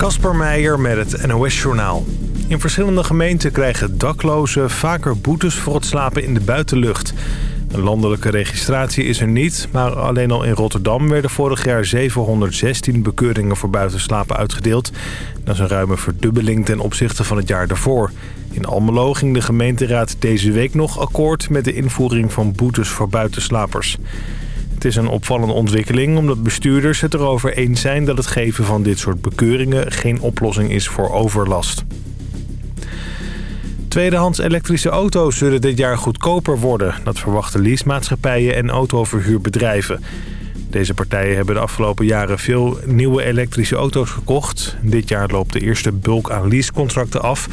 Kasper Meijer met het NOS-journaal. In verschillende gemeenten krijgen daklozen vaker boetes voor het slapen in de buitenlucht. Een landelijke registratie is er niet, maar alleen al in Rotterdam werden vorig jaar 716 bekeuringen voor buitenslapen uitgedeeld. Dat is een ruime verdubbeling ten opzichte van het jaar daarvoor. In Almelo ging de gemeenteraad deze week nog akkoord met de invoering van boetes voor buitenslapers. Het is een opvallende ontwikkeling omdat bestuurders het erover eens zijn... dat het geven van dit soort bekeuringen geen oplossing is voor overlast. Tweedehands elektrische auto's zullen dit jaar goedkoper worden. Dat verwachten leasemaatschappijen en autoverhuurbedrijven. Deze partijen hebben de afgelopen jaren veel nieuwe elektrische auto's gekocht. Dit jaar loopt de eerste bulk aan leasecontracten af.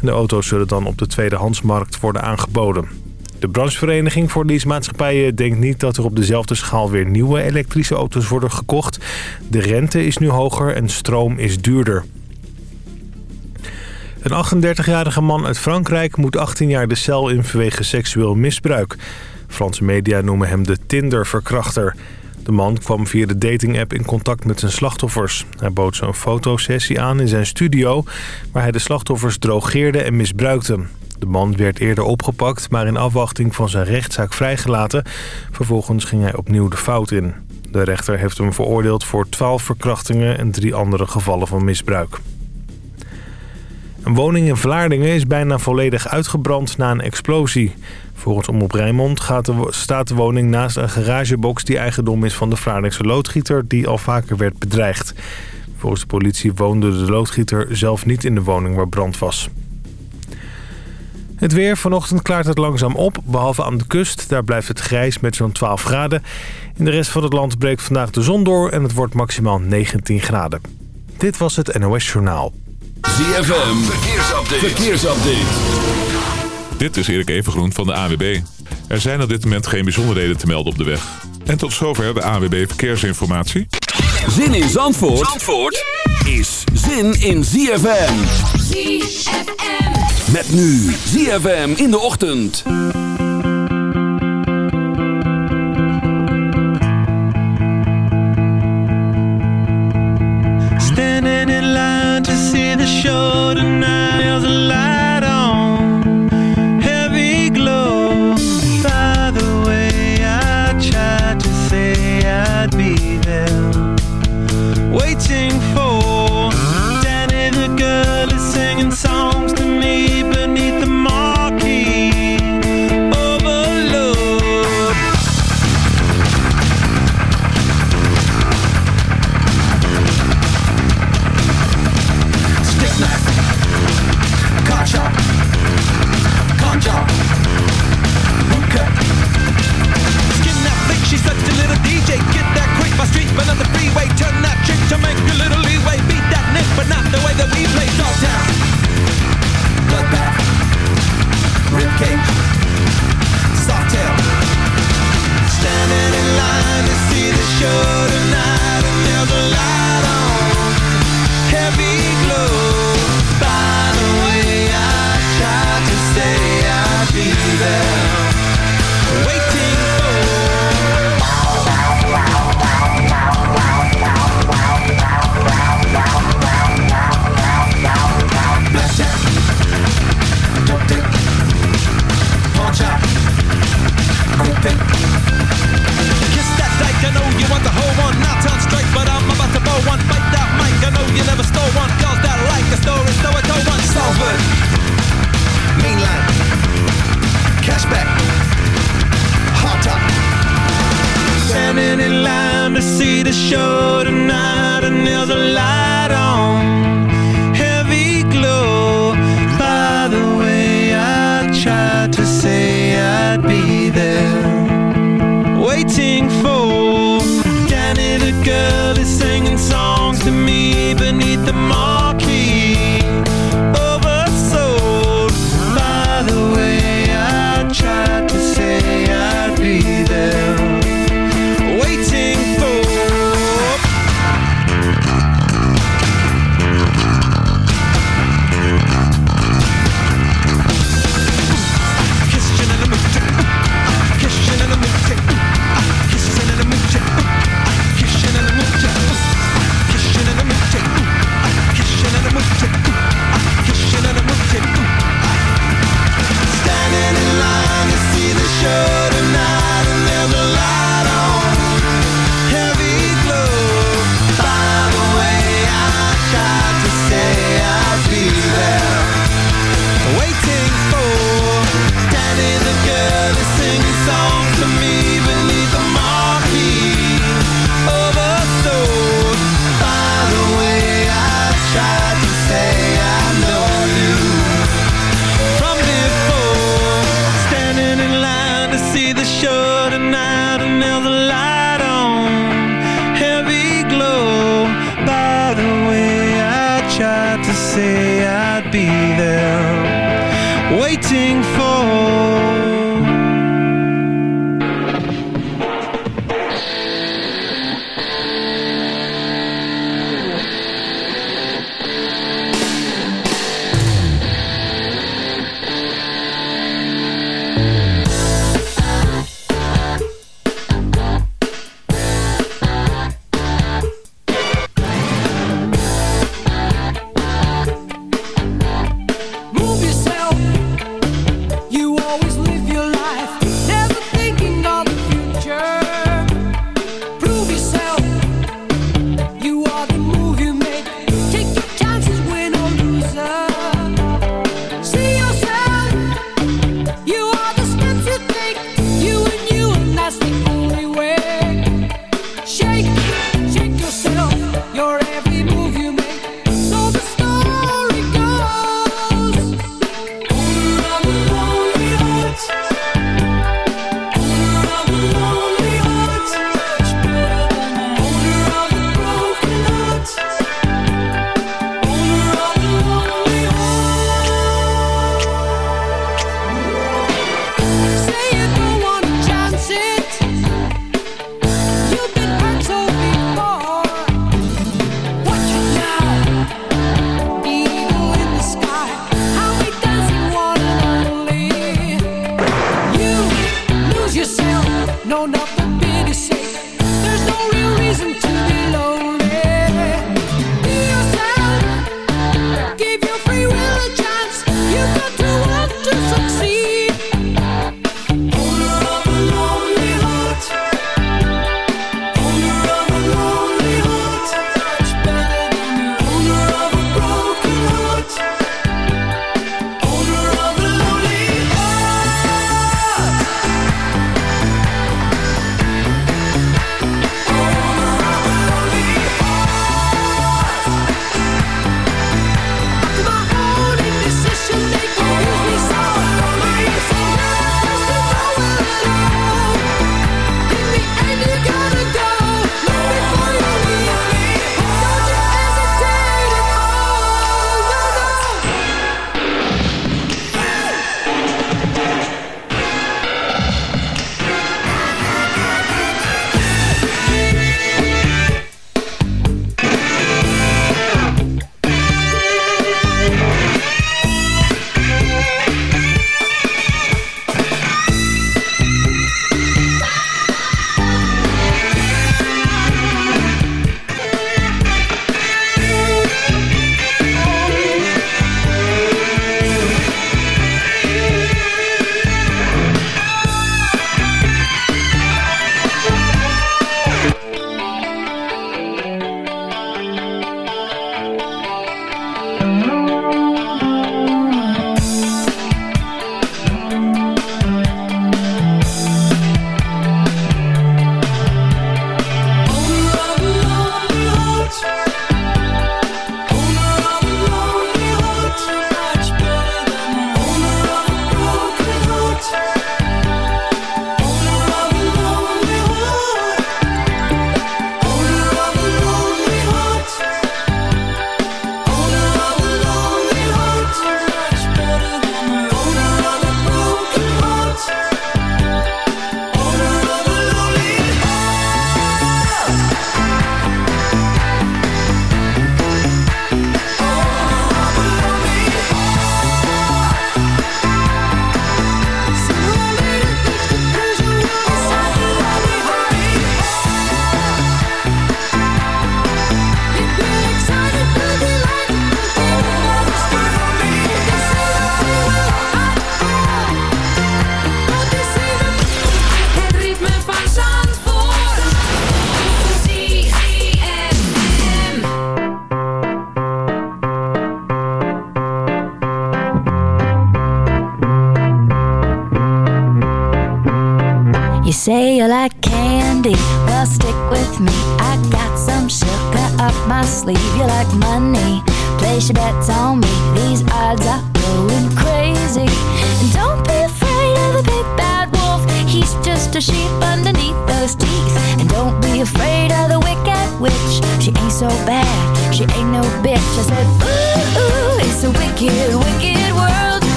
De auto's zullen dan op de tweedehandsmarkt worden aangeboden. De branchevereniging voor leasemaatschappijen denkt niet dat er op dezelfde schaal weer nieuwe elektrische auto's worden gekocht. De rente is nu hoger en stroom is duurder. Een 38-jarige man uit Frankrijk moet 18 jaar de cel in vanwege seksueel misbruik. Franse media noemen hem de Tinder-verkrachter. De man kwam via de dating-app in contact met zijn slachtoffers. Hij bood ze een fotosessie aan in zijn studio... waar hij de slachtoffers drogeerde en misbruikte. De man werd eerder opgepakt, maar in afwachting van zijn rechtszaak vrijgelaten. Vervolgens ging hij opnieuw de fout in. De rechter heeft hem veroordeeld voor 12 verkrachtingen en drie andere gevallen van misbruik. Een woning in Vlaardingen is bijna volledig uitgebrand na een explosie. Volgens Omroep Rijnmond staat de woning naast een garagebox... die eigendom is van de Vlaardingse loodgieter die al vaker werd bedreigd. Volgens de politie woonde de loodgieter zelf niet in de woning waar brand was. Het weer. Vanochtend klaart het langzaam op, behalve aan de kust. Daar blijft het grijs met zo'n 12 graden. In de rest van het land breekt vandaag de zon door en het wordt maximaal 19 graden. Dit was het NOS Journaal. ZFM. Verkeersupdate. Verkeersupdate. Dit is Erik Evengroen van de AWB. Er zijn op dit moment geen bijzonderheden te melden op de weg. En tot zover de AWB Verkeersinformatie. Zin in Zandvoort, Zandvoort is zin in ZFM. ZFM. Met nu ZFM in de ochtend. Standing in line to see the show tonight.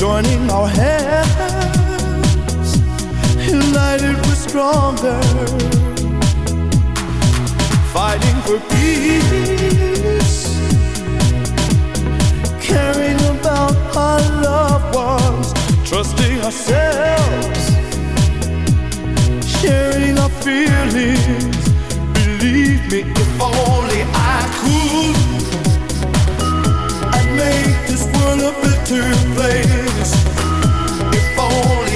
joining our hands, united we're stronger, fighting for peace, caring about our loved ones, trusting ourselves, sharing our feelings. Believe me, if only I could, I'd make this world a better place. If only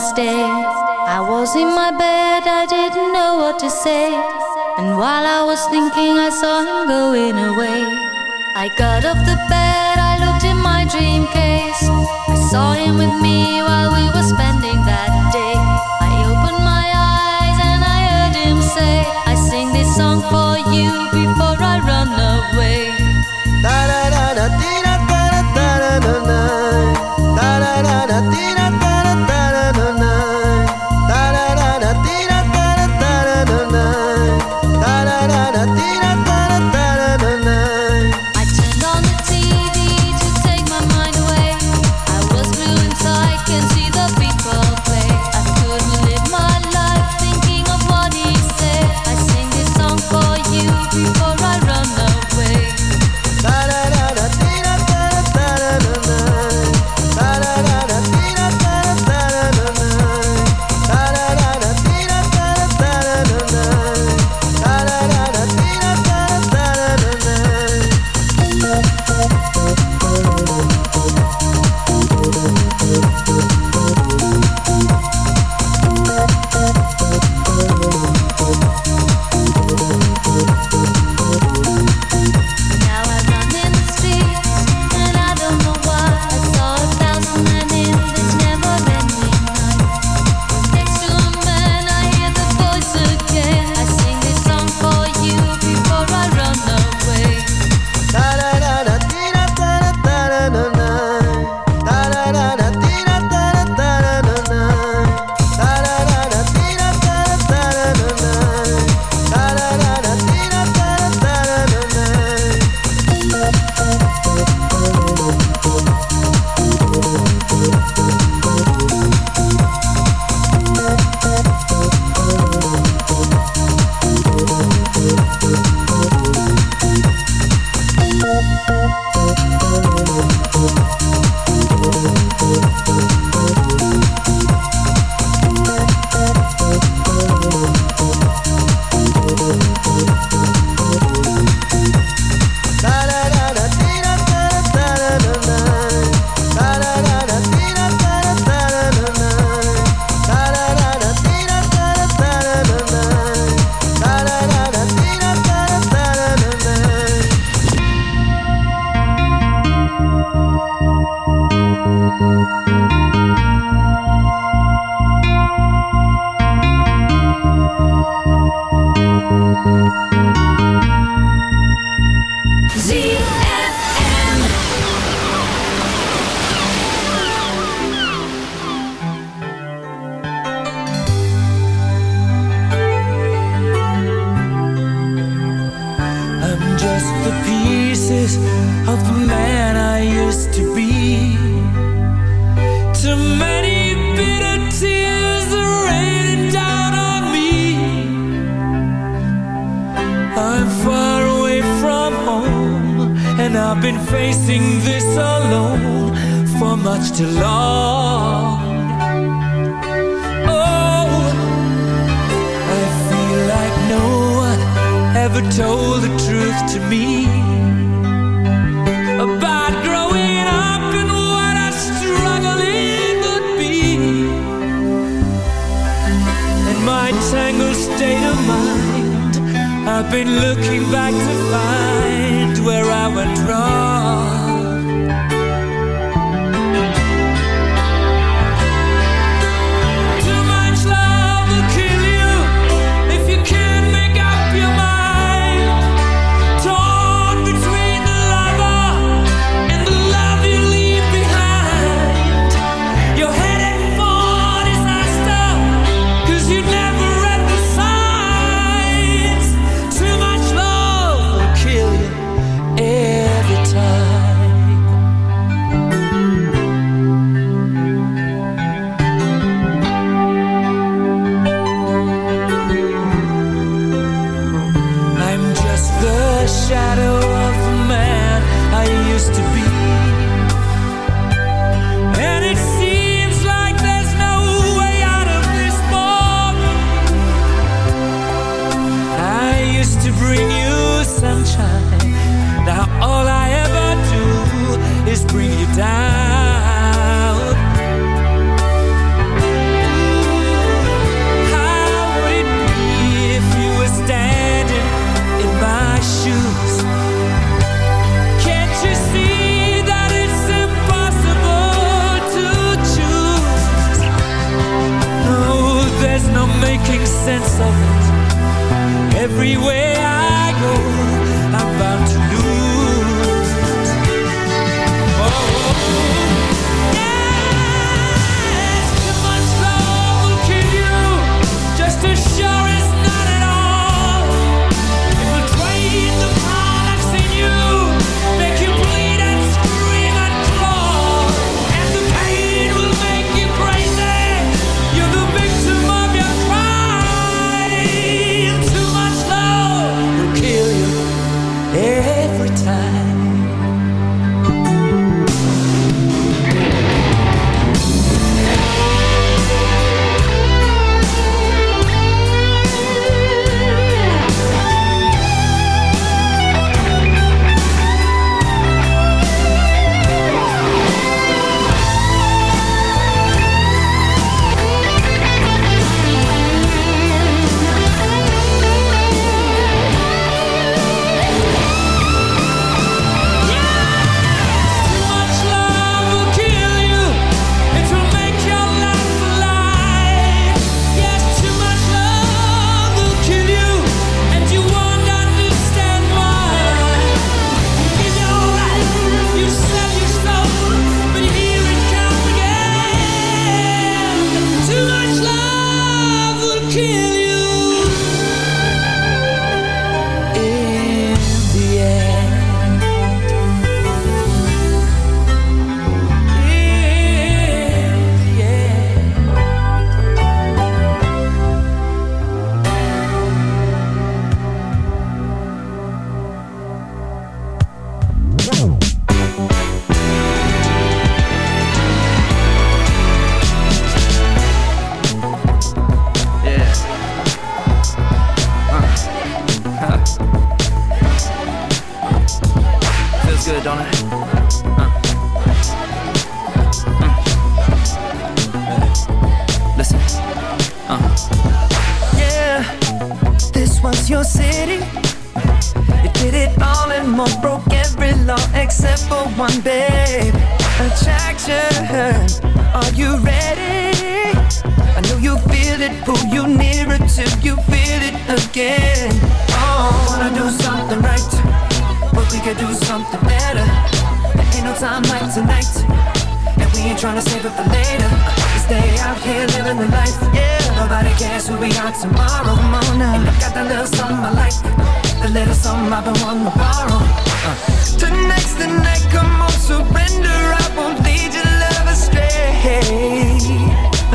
don't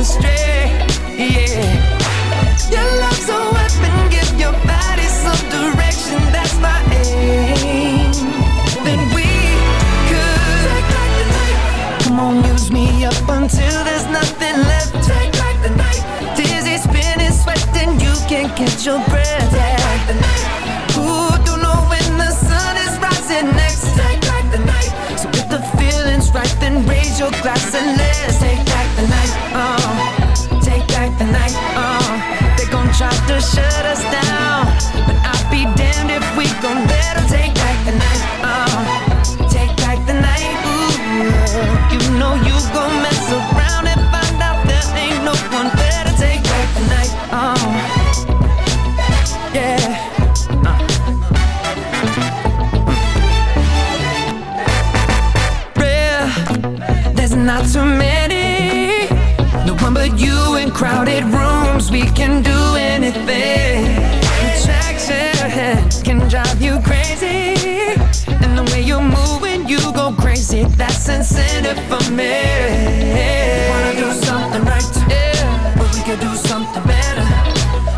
Yeah, your love's a weapon. Give your body some direction. That's my aim. Then we could. Come on, use me up until there's nothing left. Take the night. Dizzy, spinning, sweating, you can't catch your breath. Take the night. Ooh, don't know when the sun is rising next. Take the night. So if the feeling's right, then raise your glass and for me. Wanna do something right, but we do something better.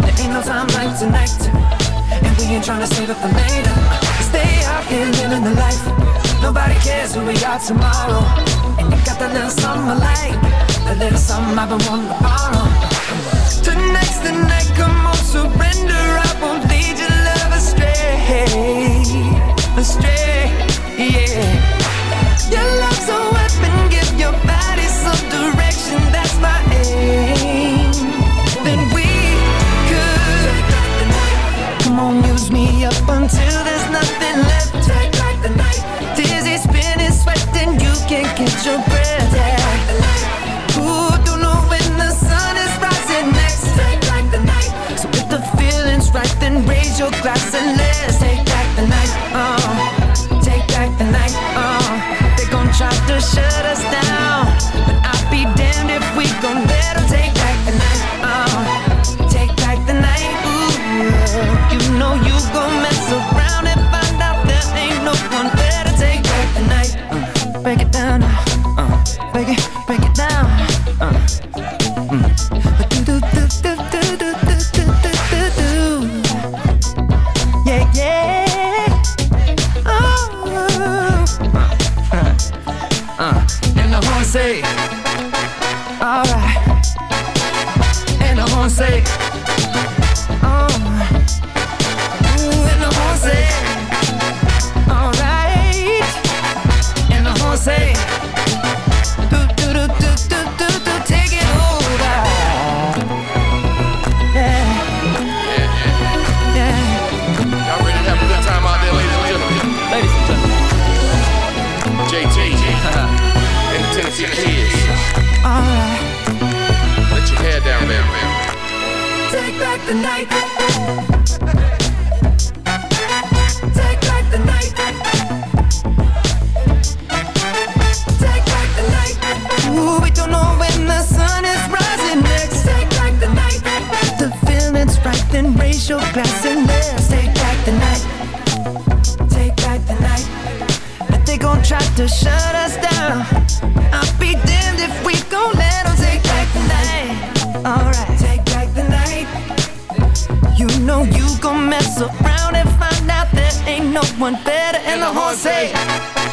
There ain't no time like tonight, and we ain't save it for later. Stay out here living the life. Nobody cares who we are tomorrow. Got that little something I like, little something I've been wanting to borrow. Tonight's the night, come on, surrender. I won't lead your love astray, astray. until one better, and, the horn say.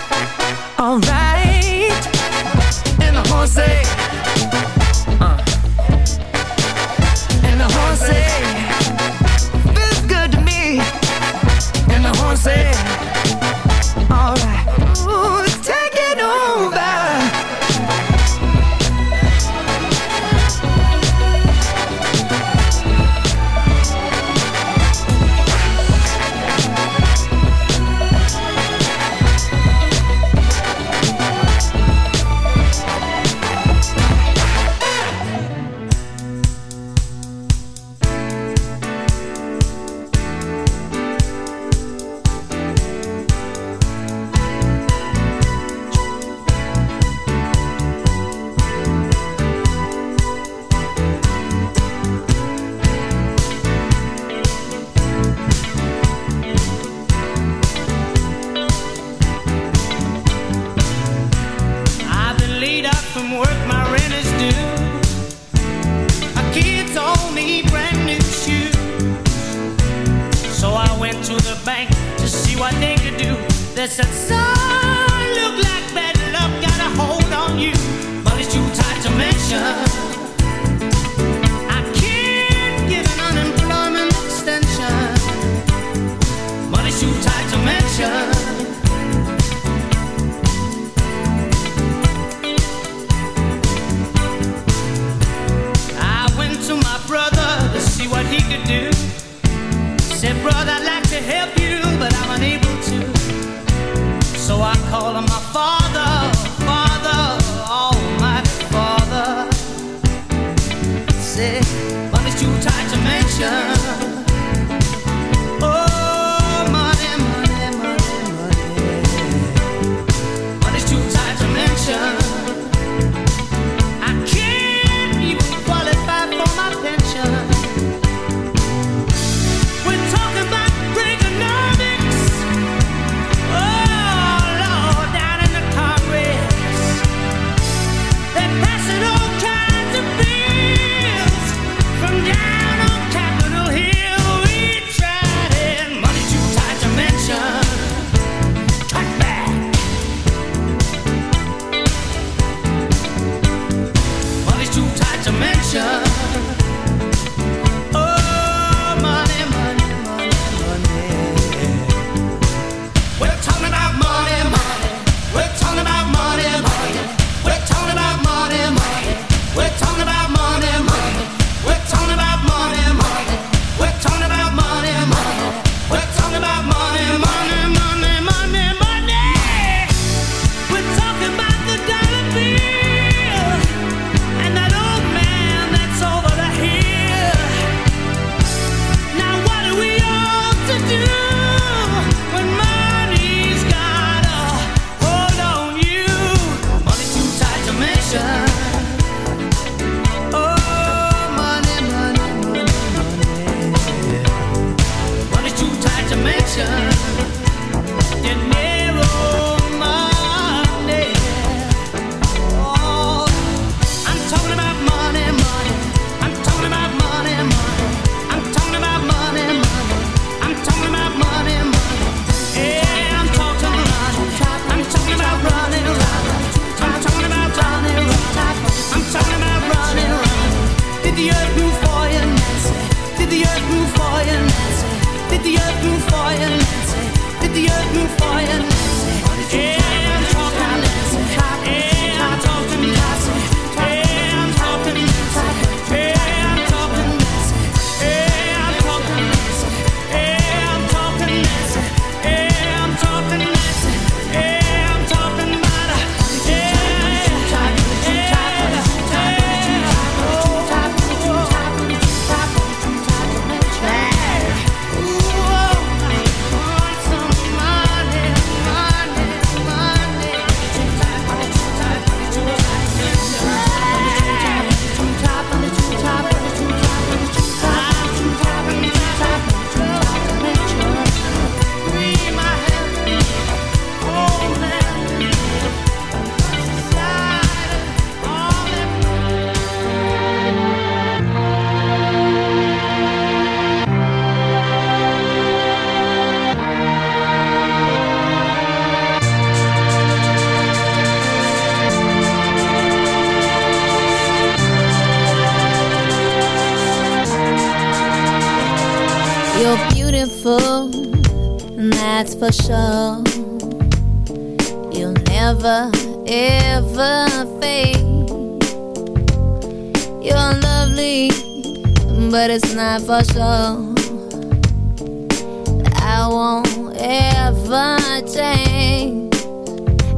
Eh?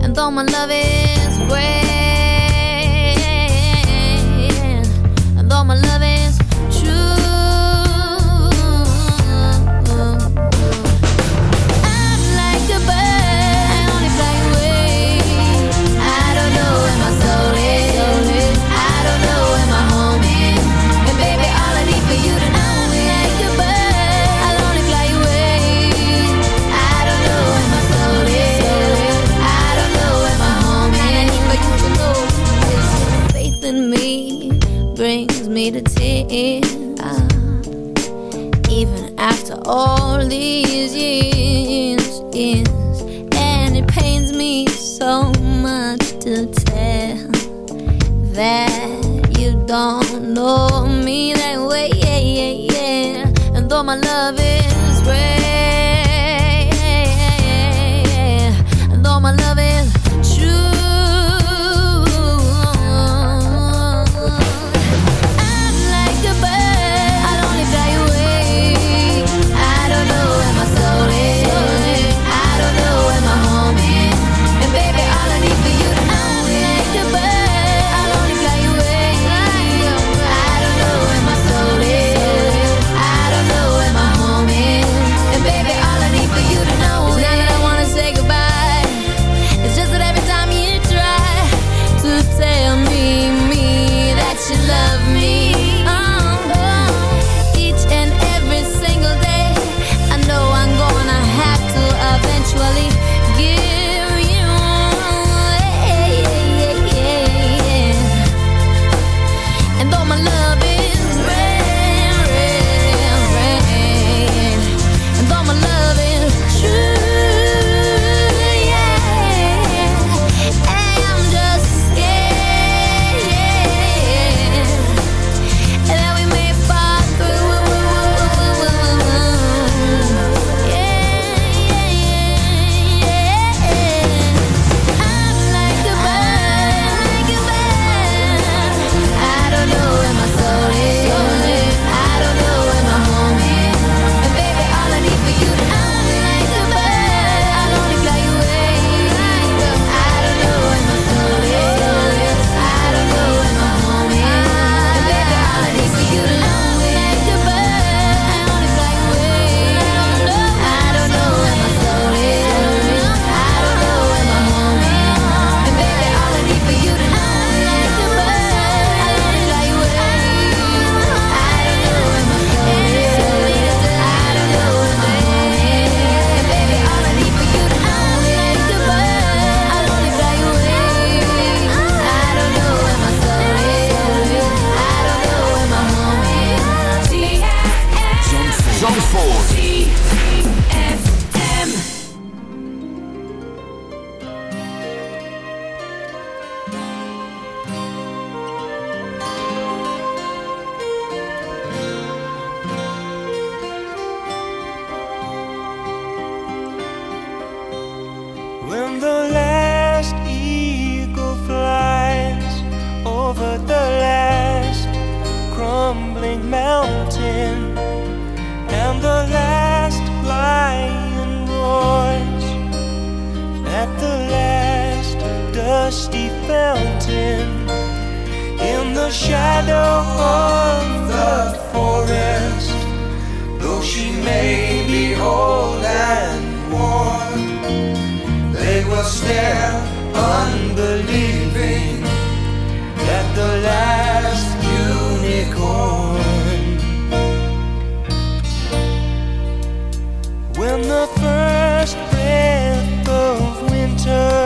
And though my love is. all these years is, and it pains me so much to tell that you don't know misty fountain in the shadow of the forest. Though she may be old and worn, they will stare unbelieving at the last unicorn. When the first breath of winter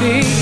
be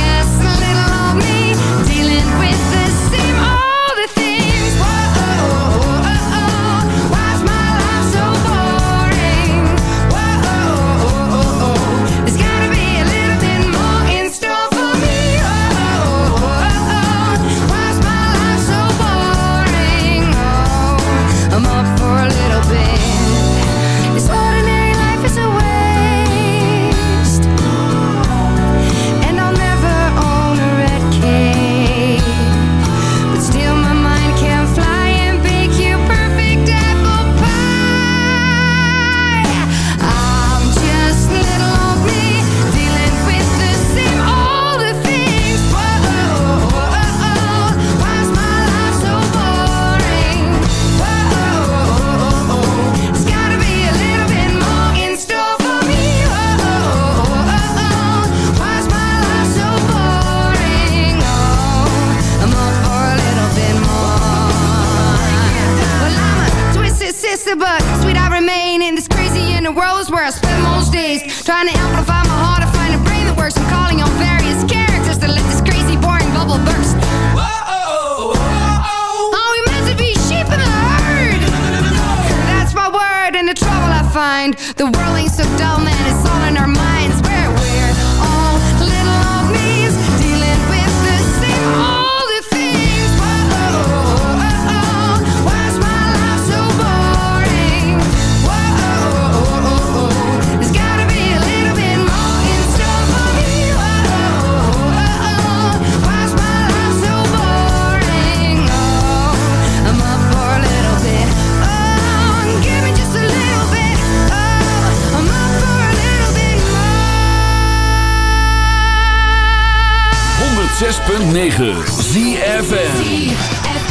106.9 ZFM